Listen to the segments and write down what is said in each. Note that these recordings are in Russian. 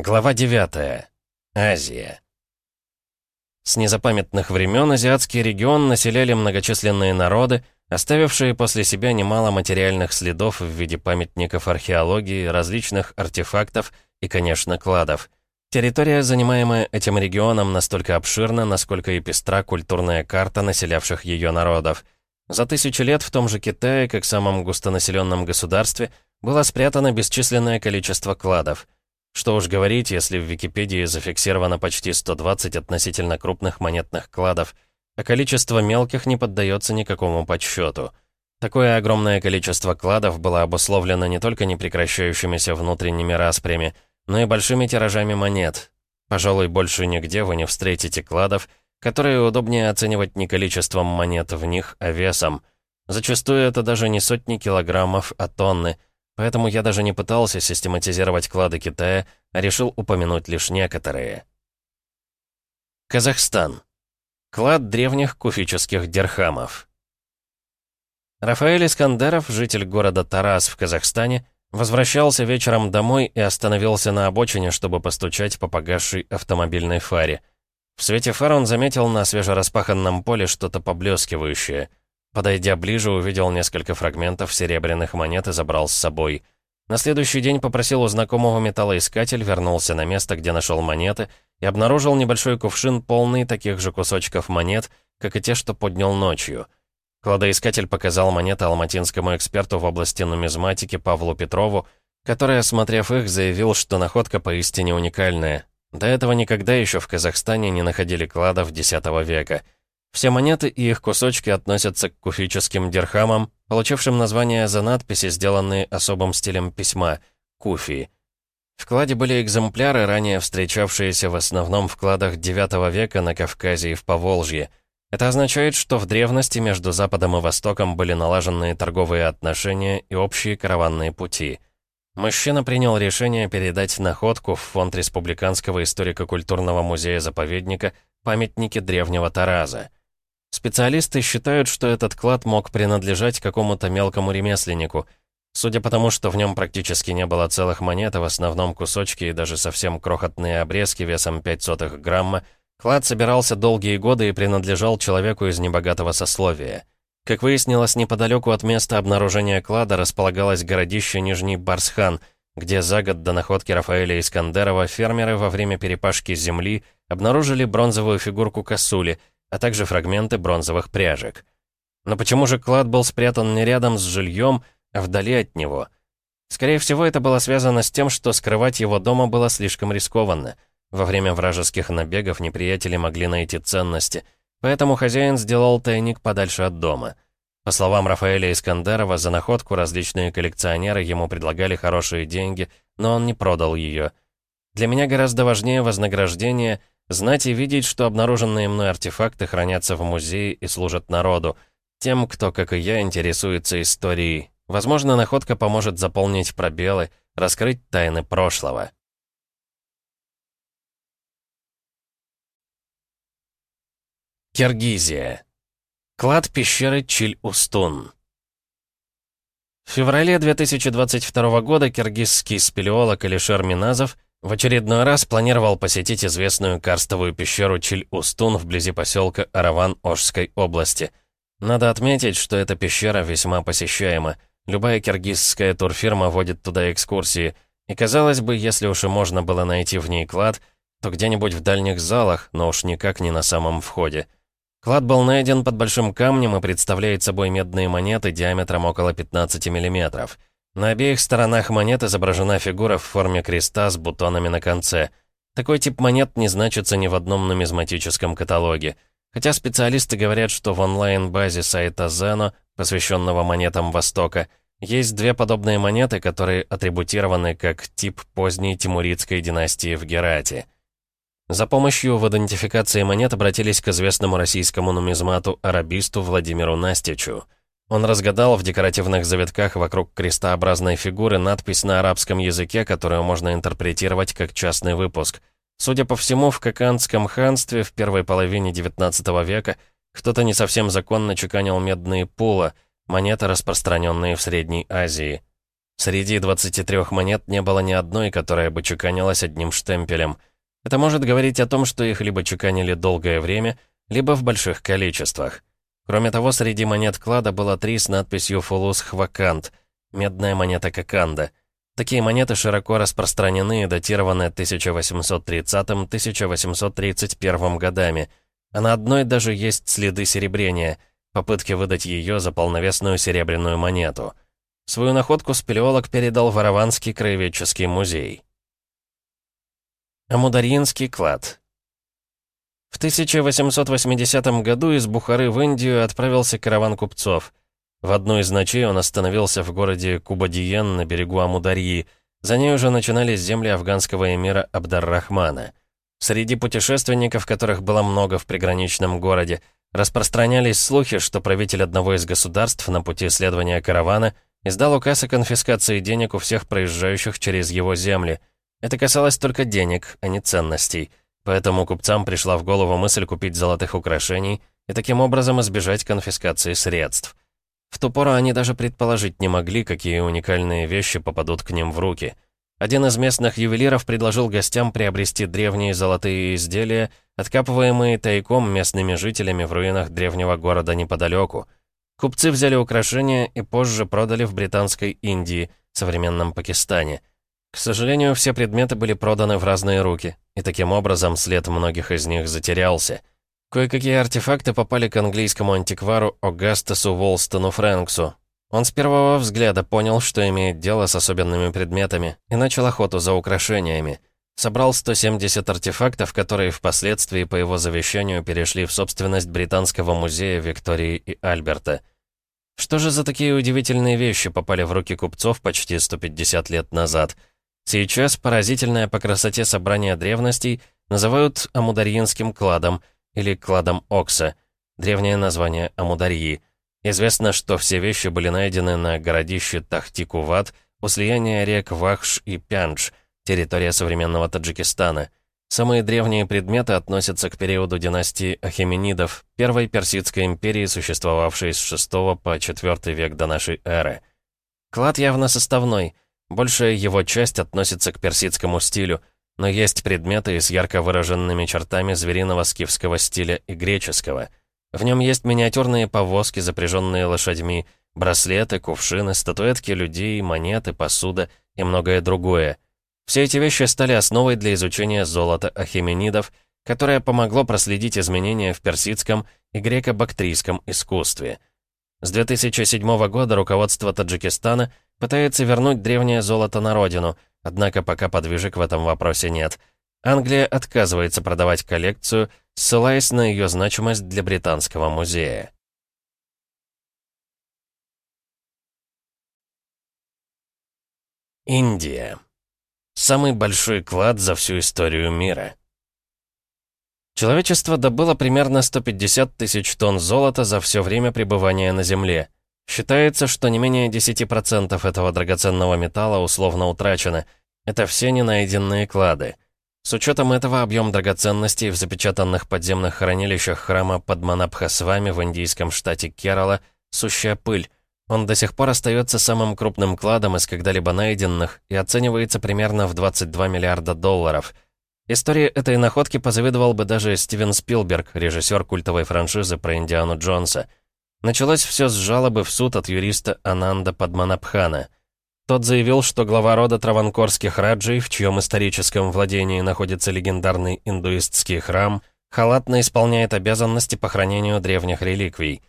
Глава 9. Азия. С незапамятных времен азиатский регион населяли многочисленные народы, оставившие после себя немало материальных следов в виде памятников археологии, различных артефактов и, конечно, кладов. Территория, занимаемая этим регионом, настолько обширна, насколько и пестра культурная карта населявших ее народов. За тысячи лет в том же Китае, как самом густонаселенном государстве, было спрятано бесчисленное количество кладов — что уж говорить, если в Википедии зафиксировано почти 120 относительно крупных монетных кладов, а количество мелких не поддается никакому подсчету. Такое огромное количество кладов было обусловлено не только непрекращающимися внутренними распрями, но и большими тиражами монет. Пожалуй, больше нигде вы не встретите кладов, которые удобнее оценивать не количеством монет в них, а весом. Зачастую это даже не сотни килограммов, а тонны — Поэтому я даже не пытался систематизировать клады Китая, а решил упомянуть лишь некоторые. Казахстан. Клад древних куфических дирхамов. Рафаэль Искандеров, житель города Тарас в Казахстане, возвращался вечером домой и остановился на обочине, чтобы постучать по погасшей автомобильной фаре. В свете фар он заметил на свежераспаханном поле что-то поблескивающее. Подойдя ближе, увидел несколько фрагментов серебряных монет и забрал с собой. На следующий день попросил у знакомого металлоискатель, вернулся на место, где нашел монеты, и обнаружил небольшой кувшин, полный таких же кусочков монет, как и те, что поднял ночью. Кладоискатель показал монеты алматинскому эксперту в области нумизматики Павлу Петрову, который, осмотрев их, заявил, что находка поистине уникальная. До этого никогда еще в Казахстане не находили кладов X века — все монеты и их кусочки относятся к куфическим дирхамам, получившим название за надписи, сделанные особым стилем письма — куфи. В кладе были экземпляры, ранее встречавшиеся в основном в кладах IX века на Кавказе и в Поволжье. Это означает, что в древности между Западом и Востоком были налаженные торговые отношения и общие караванные пути. Мужчина принял решение передать находку в фонд Республиканского историко-культурного музея-заповедника «Памятники древнего Тараза». Специалисты считают, что этот клад мог принадлежать какому-то мелкому ремесленнику. Судя по тому, что в нем практически не было целых монет, а в основном кусочки и даже совсем крохотные обрезки весом 5 сотых грамма, клад собирался долгие годы и принадлежал человеку из небогатого сословия. Как выяснилось, неподалеку от места обнаружения клада располагалось городище Нижний Барсхан, где за год до находки Рафаэля Искандерова фермеры во время перепашки земли обнаружили бронзовую фигурку косули — а также фрагменты бронзовых пряжек. Но почему же клад был спрятан не рядом с жильем, а вдали от него? Скорее всего, это было связано с тем, что скрывать его дома было слишком рискованно. Во время вражеских набегов неприятели могли найти ценности, поэтому хозяин сделал тайник подальше от дома. По словам Рафаэля Искандерова, за находку различные коллекционеры ему предлагали хорошие деньги, но он не продал ее. Для меня гораздо важнее вознаграждение — Знать и видеть, что обнаруженные мной артефакты хранятся в музее и служат народу. Тем, кто, как и я, интересуется историей. Возможно, находка поможет заполнить пробелы, раскрыть тайны прошлого. Киргизия. Клад пещеры Чиль-Устун. В феврале 2022 года киргизский спелеолог Алишер Миназов в очередной раз планировал посетить известную карстовую пещеру Чиль-Устун вблизи поселка Араван Ожской области. Надо отметить, что эта пещера весьма посещаема. Любая киргизская турфирма водит туда экскурсии. И казалось бы, если уж и можно было найти в ней клад, то где-нибудь в дальних залах, но уж никак не на самом входе. Клад был найден под большим камнем и представляет собой медные монеты диаметром около 15 миллиметров. На обеих сторонах монет изображена фигура в форме креста с бутонами на конце. Такой тип монет не значится ни в одном нумизматическом каталоге. Хотя специалисты говорят, что в онлайн-базе сайта Zeno, посвященного монетам Востока, есть две подобные монеты, которые атрибутированы как тип поздней тимуридской династии в Герате. За помощью в идентификации монет обратились к известному российскому нумизмату-арабисту Владимиру Настичу. Он разгадал в декоративных завитках вокруг крестообразной фигуры надпись на арабском языке, которую можно интерпретировать как частный выпуск. Судя по всему, в Коканском ханстве в первой половине XIX века кто-то не совсем законно чеканил медные пула, монеты, распространенные в Средней Азии. Среди 23 монет не было ни одной, которая бы чеканилась одним штемпелем. Это может говорить о том, что их либо чеканили долгое время, либо в больших количествах. Кроме того, среди монет клада было три с надписью «Фулус Хвакант» — медная монета Коканда. Такие монеты широко распространены и датированы 1830-1831 годами, а на одной даже есть следы серебрения, попытки выдать ее за полновесную серебряную монету. Свою находку спелеолог передал в Араванский краеведческий музей. Амударьинский клад в 1880 году из Бухары в Индию отправился караван купцов. В одну из ночей он остановился в городе Кубадиен на берегу Амударьи. За ней уже начинались земли афганского эмира Абдар-Рахмана. Среди путешественников, которых было много в приграничном городе, распространялись слухи, что правитель одного из государств на пути следования каравана издал указ о конфискации денег у всех проезжающих через его земли. Это касалось только денег, а не ценностей – Поэтому купцам пришла в голову мысль купить золотых украшений и таким образом избежать конфискации средств. В ту пору они даже предположить не могли, какие уникальные вещи попадут к ним в руки. Один из местных ювелиров предложил гостям приобрести древние золотые изделия, откапываемые тайком местными жителями в руинах древнего города неподалеку. Купцы взяли украшения и позже продали в Британской Индии, современном Пакистане – к сожалению, все предметы были проданы в разные руки, и таким образом след многих из них затерялся. Кое-какие артефакты попали к английскому антиквару Огастасу Волстону Фрэнксу. Он с первого взгляда понял, что имеет дело с особенными предметами, и начал охоту за украшениями. Собрал 170 артефактов, которые впоследствии по его завещанию перешли в собственность Британского музея Виктории и Альберта. Что же за такие удивительные вещи попали в руки купцов почти 150 лет назад – Сейчас поразительное по красоте собрание древностей называют Амударьинским кладом или кладом Окса, древнее название Амударьи. Известно, что все вещи были найдены на городище Тахтикуват у слияния рек Вахш и Пяндж, территория современного Таджикистана. Самые древние предметы относятся к периоду династии Ахеменидов, первой персидской империи, существовавшей с VI по IV век до нашей эры. Клад явно составной — Большая его часть относится к персидскому стилю, но есть предметы с ярко выраженными чертами звериного скифского стиля и греческого. В нем есть миниатюрные повозки, запряженные лошадьми, браслеты, кувшины, статуэтки людей, монеты, посуда и многое другое. Все эти вещи стали основой для изучения золота ахименидов, которое помогло проследить изменения в персидском и греко-бактрийском искусстве. С 2007 года руководство Таджикистана – Пытается вернуть древнее золото на родину, однако пока подвижек в этом вопросе нет. Англия отказывается продавать коллекцию, ссылаясь на ее значимость для Британского музея. Индия. Самый большой клад за всю историю мира. Человечество добыло примерно 150 тысяч тонн золота за все время пребывания на Земле. Считается, что не менее 10% этого драгоценного металла условно утрачено. Это все ненайденные клады. С учетом этого объем драгоценностей в запечатанных подземных хранилищах храма Падманабхасвами в индийском штате Керала — сущая пыль. Он до сих пор остается самым крупным кладом из когда-либо найденных и оценивается примерно в 22 миллиарда долларов. Истории этой находки позавидовал бы даже Стивен Спилберг, режиссер культовой франшизы про Индиану Джонса — Началось все с жалобы в суд от юриста Ананда Падманабхана. Тот заявил, что глава рода Траванкорских Раджей, в чьем историческом владении находится легендарный индуистский храм, халатно исполняет обязанности по хранению древних реликвий.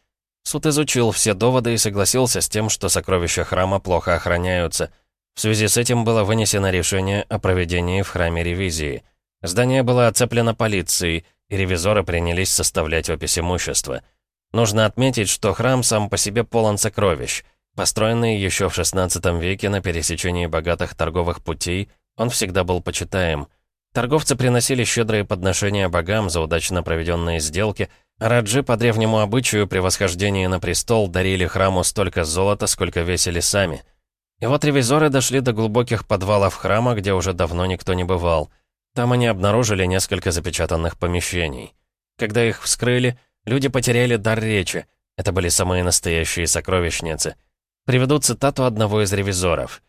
Суд изучил все доводы и согласился с тем, что сокровища храма плохо охраняются. В связи с этим было вынесено решение о проведении в храме ревизии. Здание было оцеплено полицией, и ревизоры принялись составлять опись имущества – Нужно отметить, что храм сам по себе полон сокровищ. Построенный еще в XVI веке на пересечении богатых торговых путей, он всегда был почитаем. Торговцы приносили щедрые подношения богам за удачно проведенные сделки, а раджи по древнему обычаю при восхождении на престол дарили храму столько золота, сколько весили сами. И вот ревизоры дошли до глубоких подвалов храма, где уже давно никто не бывал. Там они обнаружили несколько запечатанных помещений. Когда их вскрыли, Люди потеряли дар речи. Это были самые настоящие сокровищницы. Приведу цитату одного из ревизоров.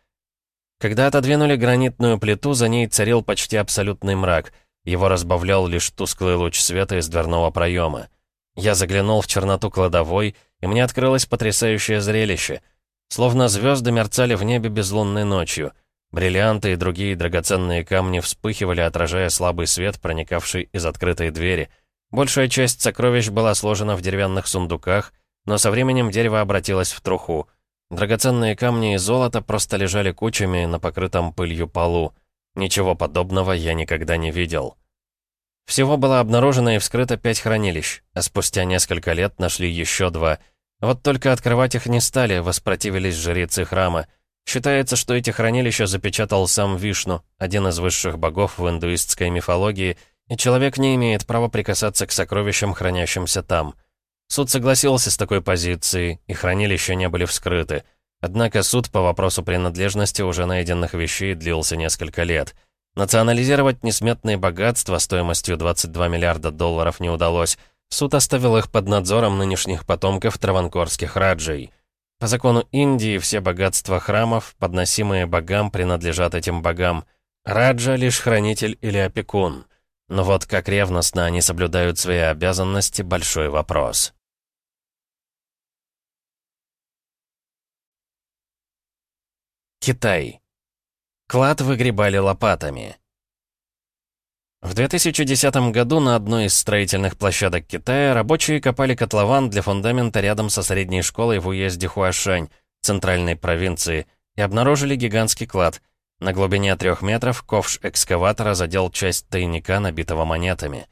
Когда отодвинули гранитную плиту, за ней царил почти абсолютный мрак. Его разбавлял лишь тусклый луч света из дверного проема. Я заглянул в черноту кладовой, и мне открылось потрясающее зрелище. Словно звезды мерцали в небе безлунной ночью. Бриллианты и другие драгоценные камни вспыхивали, отражая слабый свет, проникавший из открытой двери. Большая часть сокровищ была сложена в деревянных сундуках, но со временем дерево обратилось в труху — Драгоценные камни и золото просто лежали кучами на покрытом пылью полу. Ничего подобного я никогда не видел. Всего было обнаружено и вскрыто пять хранилищ, а спустя несколько лет нашли еще два. Вот только открывать их не стали, воспротивились жрецы храма. Считается, что эти хранилища запечатал сам Вишну, один из высших богов в индуистской мифологии, и человек не имеет права прикасаться к сокровищам, хранящимся там — Суд согласился с такой позицией, и хранилища не были вскрыты. Однако суд по вопросу принадлежности уже найденных вещей длился несколько лет. Национализировать несметные богатства стоимостью 22 миллиарда долларов не удалось. Суд оставил их под надзором нынешних потомков траванкорских раджей. По закону Индии все богатства храмов, подносимые богам, принадлежат этим богам. Раджа — лишь хранитель или опекун. Но вот как ревностно они соблюдают свои обязанности — большой вопрос. Китай. Клад выгребали лопатами. В 2010 году на одной из строительных площадок Китая рабочие копали котлован для фундамента рядом со средней школой в уезде Хуашань, центральной провинции, и обнаружили гигантский клад. На глубине трех метров ковш экскаватора задел часть тайника, набитого монетами.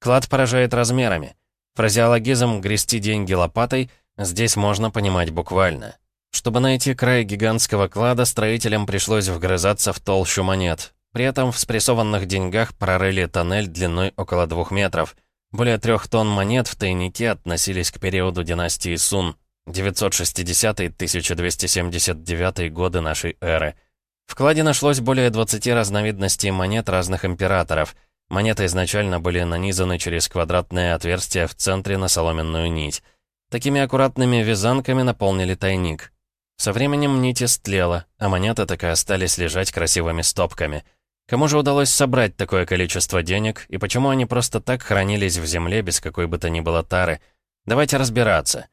Клад поражает размерами. Фразеологизм «грести деньги лопатой» здесь можно понимать буквально. Чтобы найти край гигантского клада, строителям пришлось вгрызаться в толщу монет. При этом в спрессованных деньгах прорыли тоннель длиной около двух метров. Более трех тонн монет в тайнике относились к периоду династии Сун, 960-1279 годы нашей эры. В кладе нашлось более 20 разновидностей монет разных императоров. Монеты изначально были нанизаны через квадратное отверстие в центре на соломенную нить. Такими аккуратными вязанками наполнили тайник. Со временем нить истлела, а монеты так и остались лежать красивыми стопками. Кому же удалось собрать такое количество денег, и почему они просто так хранились в земле без какой бы то ни было тары? Давайте разбираться.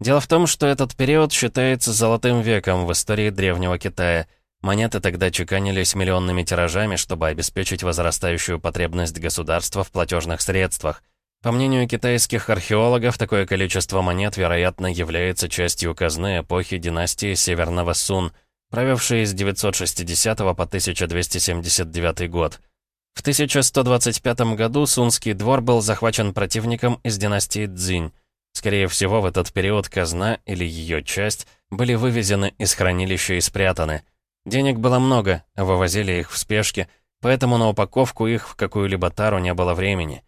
Дело в том, что этот период считается золотым веком в истории Древнего Китая. Монеты тогда чеканились миллионными тиражами, чтобы обеспечить возрастающую потребность государства в платежных средствах – по мнению китайских археологов, такое количество монет, вероятно, является частью казны эпохи династии Северного Сун, правившей с 960 по 1279 год. В 1125 году Сунский двор был захвачен противником из династии Цзинь. Скорее всего, в этот период казна или ее часть были вывезены из хранилища и спрятаны. Денег было много, а вывозили их в спешке, поэтому на упаковку их в какую-либо тару не было времени.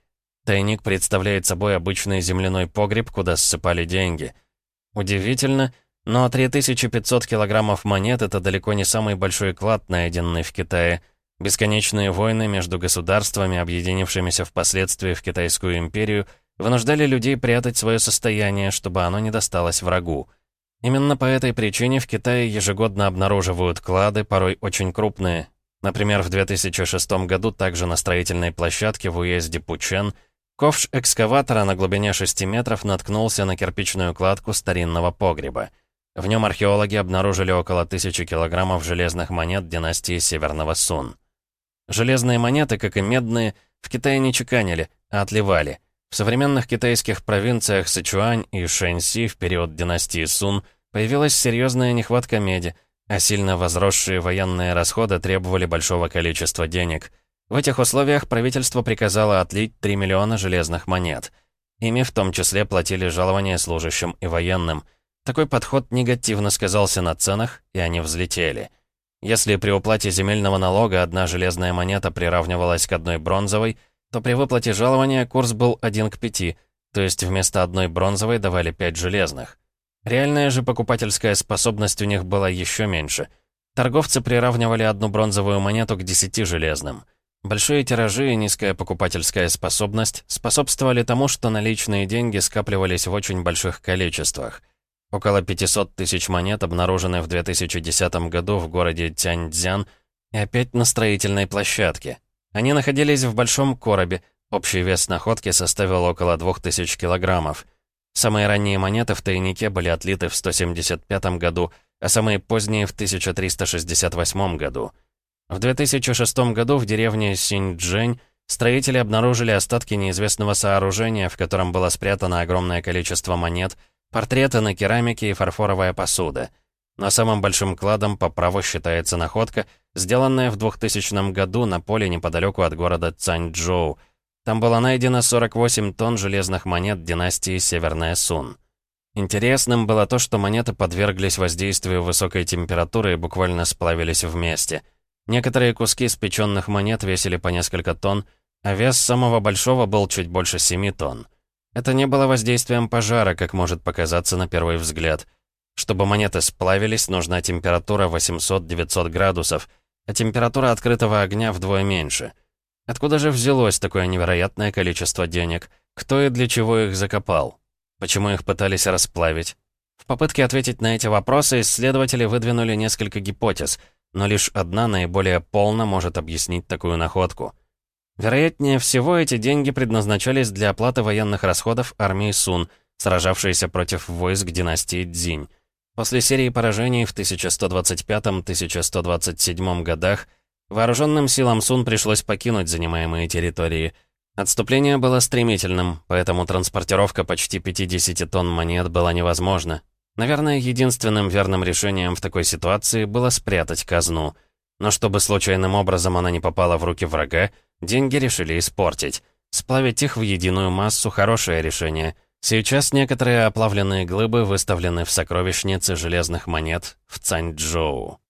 Тайник представляет собой обычный земляной погреб, куда ссыпали деньги. Удивительно, но 3500 килограммов монет — это далеко не самый большой клад, найденный в Китае. Бесконечные войны между государствами, объединившимися впоследствии в Китайскую империю, вынуждали людей прятать свое состояние, чтобы оно не досталось врагу. Именно по этой причине в Китае ежегодно обнаруживают клады, порой очень крупные. Например, в 2006 году также на строительной площадке в уезде Пучен – Ковш экскаватора на глубине 6 метров наткнулся на кирпичную кладку старинного погреба. В нем археологи обнаружили около тысячи килограммов железных монет династии Северного Сун. Железные монеты, как и медные, в Китае не чеканили, а отливали. В современных китайских провинциях Сычуань и Шэньси в период династии Сун появилась серьезная нехватка меди, а сильно возросшие военные расходы требовали большого количества денег – в этих условиях правительство приказало отлить 3 миллиона железных монет. Ими в том числе платили жалования служащим и военным. Такой подход негативно сказался на ценах, и они взлетели. Если при уплате земельного налога одна железная монета приравнивалась к одной бронзовой, то при выплате жалования курс был 1 к 5, то есть вместо одной бронзовой давали 5 железных. Реальная же покупательская способность у них была еще меньше. Торговцы приравнивали одну бронзовую монету к 10 железным – Большие тиражи и низкая покупательская способность способствовали тому, что наличные деньги скапливались в очень больших количествах. Около 500 тысяч монет обнаружены в 2010 году в городе Тяньцзян и опять на строительной площадке. Они находились в большом коробе, общий вес находки составил около 2000 килограммов. Самые ранние монеты в тайнике были отлиты в 175 году, а самые поздние в 1368 году. В 2006 году в деревне Синьчжэнь строители обнаружили остатки неизвестного сооружения, в котором было спрятано огромное количество монет, портреты на керамике и фарфоровая посуда. Но самым большим кладом по праву считается находка, сделанная в 2000 году на поле неподалеку от города Цанчжоу, там было найдено 48 тонн железных монет династии Северная Сун. Интересным было то, что монеты подверглись воздействию высокой температуры и буквально сплавились вместе. Некоторые куски спеченных монет весили по несколько тонн, а вес самого большого был чуть больше 7 тонн. Это не было воздействием пожара, как может показаться на первый взгляд. Чтобы монеты сплавились, нужна температура 800-900 градусов, а температура открытого огня вдвое меньше — Откуда же взялось такое невероятное количество денег? Кто и для чего их закопал? Почему их пытались расплавить? В попытке ответить на эти вопросы исследователи выдвинули несколько гипотез, но лишь одна наиболее полно может объяснить такую находку. Вероятнее всего, эти деньги предназначались для оплаты военных расходов армии Сун, сражавшейся против войск династии Цзинь. После серии поражений в 1125-1127 годах Вооруженным силам Сун пришлось покинуть занимаемые территории. Отступление было стремительным, поэтому транспортировка почти 50 тонн монет была невозможна. Наверное, единственным верным решением в такой ситуации было спрятать казну. Но чтобы случайным образом она не попала в руки врага, деньги решили испортить. Сплавить их в единую массу – хорошее решение. Сейчас некоторые оплавленные глыбы выставлены в сокровищнице железных монет в Цанчжоу.